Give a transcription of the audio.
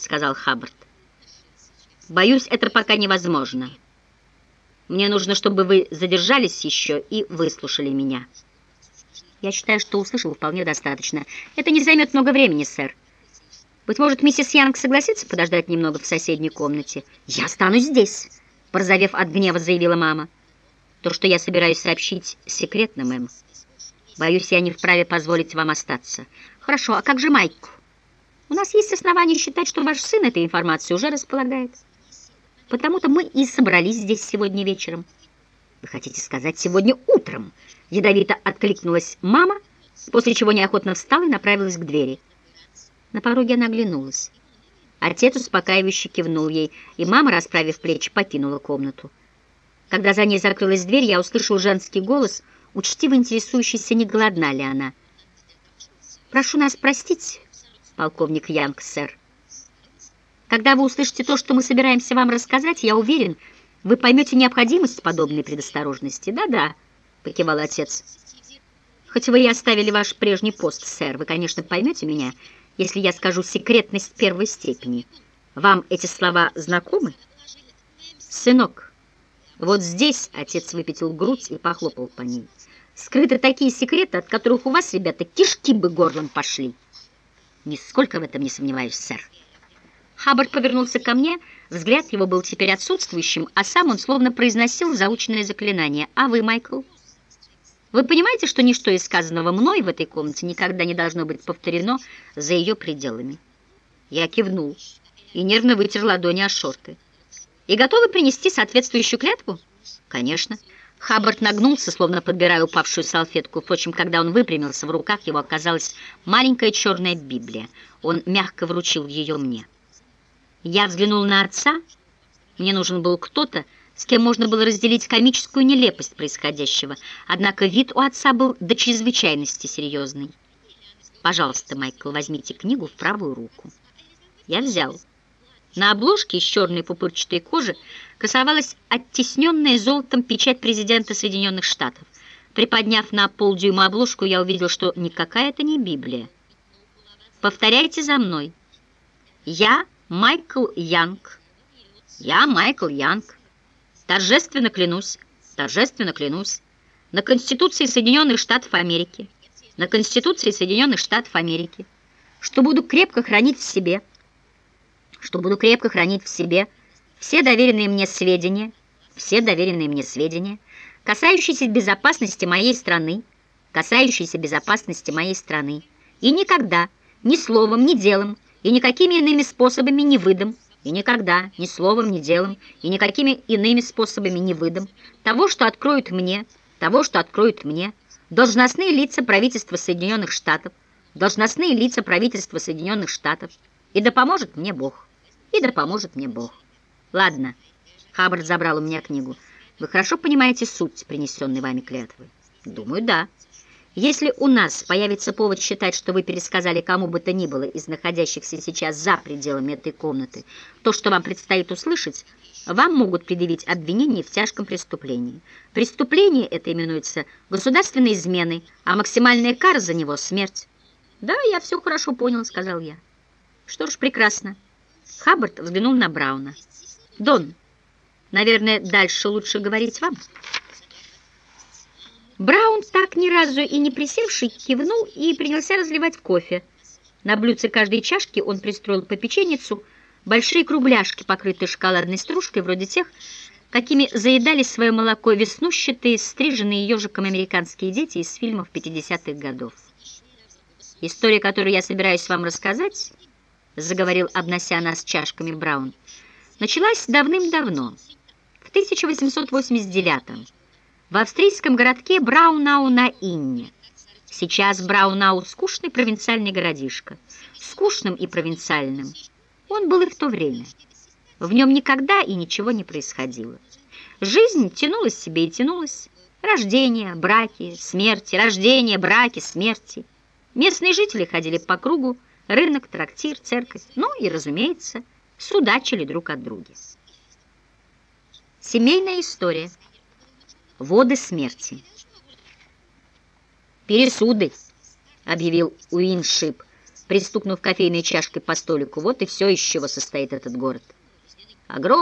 сказал Хаббард. «Боюсь, это пока невозможно. Мне нужно, чтобы вы задержались еще и выслушали меня». «Я считаю, что услышал вполне достаточно. Это не займет много времени, сэр. Быть может, миссис Янг согласится подождать немного в соседней комнате?» «Я останусь здесь», — порозовев от гнева, заявила мама. «То, что я собираюсь сообщить, секретно, мэм. Боюсь, я не вправе позволить вам остаться». «Хорошо, а как же Майк?» У нас есть основания считать, что ваш сын этой информацией уже располагает. Потому-то мы и собрались здесь сегодня вечером. Вы хотите сказать сегодня утром? Ядовито откликнулась мама, после чего неохотно встала и направилась к двери. На пороге она оглянулась. Отец успокаивающе кивнул ей, и мама, расправив плечи, покинула комнату. Когда за ней закрылась дверь, я услышал женский голос, учтиво интересующийся, не голодна ли она. «Прошу нас простить, полковник Янг, сэр. Когда вы услышите то, что мы собираемся вам рассказать, я уверен, вы поймете необходимость подобной предосторожности. Да-да, покивал отец. Хоть вы и оставили ваш прежний пост, сэр, вы, конечно, поймете меня, если я скажу секретность первой степени. Вам эти слова знакомы? Сынок, вот здесь отец выпятил грудь и похлопал по ней. Скрыты такие секреты, от которых у вас, ребята, кишки бы горлом пошли. Нисколько в этом не сомневаюсь, сэр. Хаббард повернулся ко мне, взгляд его был теперь отсутствующим, а сам он словно произносил заученное заклинание. А вы, Майкл? Вы понимаете, что ничто из сказанного мной в этой комнате никогда не должно быть повторено за ее пределами? Я кивнул и нервно вытер ладони о шорты. И готовы принести соответствующую клятву? Конечно. Хаббард нагнулся, словно подбирая упавшую салфетку. Впрочем, когда он выпрямился, в руках его оказалась маленькая черная Библия. Он мягко вручил ее мне. Я взглянул на отца. Мне нужен был кто-то, с кем можно было разделить комическую нелепость происходящего. Однако вид у отца был до чрезвычайности серьезный. «Пожалуйста, Майкл, возьмите книгу в правую руку». Я взял. На обложке из черной пупырчатой кожи красовалась оттесненная золотом печать президента Соединенных Штатов. Приподняв на полдюйма обложку, я увидел, что никакая это не Библия. Повторяйте за мной. Я Майкл Янг. Я Майкл Янг. Торжественно клянусь, торжественно клянусь на Конституции Соединенных Штатов Америки, на Конституции Соединенных Штатов Америки, что буду крепко хранить в себе, что буду крепко хранить в себе все доверенные мне сведения, все доверенные мне сведения, касающиеся безопасности моей страны, касающиеся безопасности моей страны, и никогда, ни словом, ни делом, и никакими иными способами не выдам, и никогда, ни словом, ни делом, и никакими иными способами не выдам того, что откроют мне, того, что откроют мне, должностные лица правительства Соединенных Штатов, должностные лица правительства Соединенных Штатов, и да поможет мне Бог, и да поможет мне Бог. Ладно, Хаббард забрал у меня книгу. Вы хорошо понимаете суть принесенной вами клятвы? Думаю, да. Если у нас появится повод считать, что вы пересказали кому бы то ни было из находящихся сейчас за пределами этой комнаты то, что вам предстоит услышать, вам могут предъявить обвинение в тяжком преступлении. Преступление это именуется государственной изменой, а максимальная кара за него — смерть. «Да, я все хорошо понял», — сказал я. «Что ж, прекрасно». Хаббард взглянул на Брауна. Дон, наверное, дальше лучше говорить вам. Браун, так ни разу и не присевший, кивнул и принялся разливать кофе. На блюдце каждой чашки он пристроил по печеницу большие кругляшки, покрытые шоколадной стружкой, вроде тех, какими заедали свое молоко веснущатые, стриженные ежиком американские дети из фильмов 50-х годов. История, которую я собираюсь вам рассказать, заговорил, обнося нас чашками Браун, — началась давным-давно, в 1889 в австрийском городке Браунау на Инне. Сейчас Браунау – скучный провинциальный городишко. Скучным и провинциальным он был и в то время. В нем никогда и ничего не происходило. Жизнь тянулась себе и тянулась. Рождение, браки, смерти, рождение, браки, смерти. Местные жители ходили по кругу, рынок, трактир, церковь, ну и, разумеется, судачили друг от друга. Семейная история. Воды смерти. «Пересуды», — объявил Уиншип, пристукнув кофейной чашкой по столику. Вот и все, из чего состоит этот город. Огромный